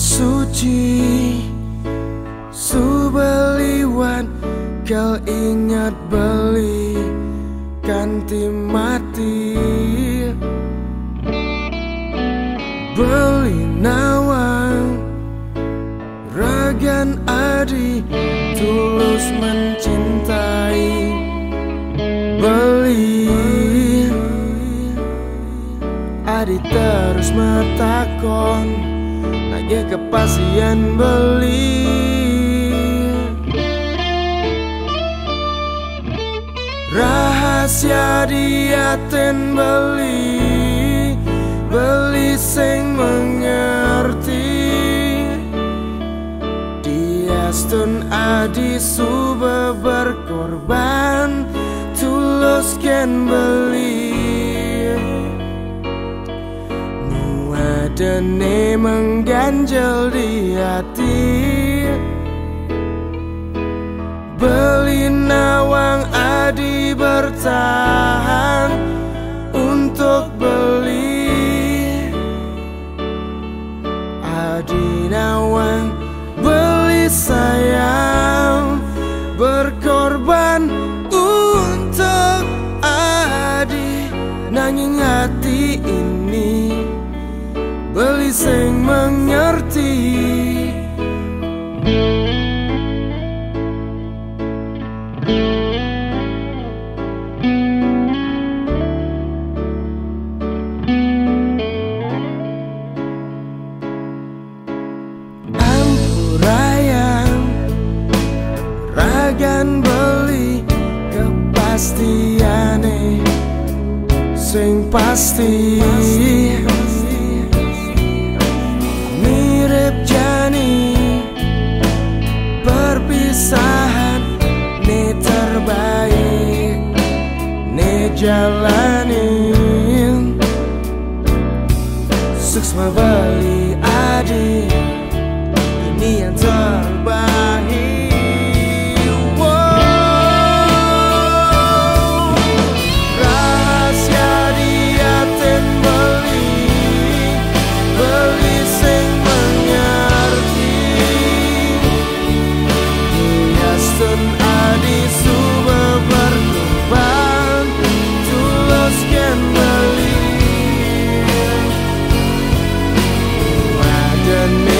suci Subeliwan kau ingat beli Kanti mati. Beli nawang Ragan adi tulus mencintai. Beli Adi terus metakon Nagih kepastian beli. Rahasia diaten beli. Beli sing mengerti. Dia stun adi suba berkorban Tulus ken beli Nuadene mengganjal di hati. Beli nawang adi bertahan Untuk beli. Adi nawang beli sayang Berkorban kepastiane Sing pasti. Mirip jani Perpisahan Ne terbaik Ne jalanin Suksma bali adik ini yang terbaik and me.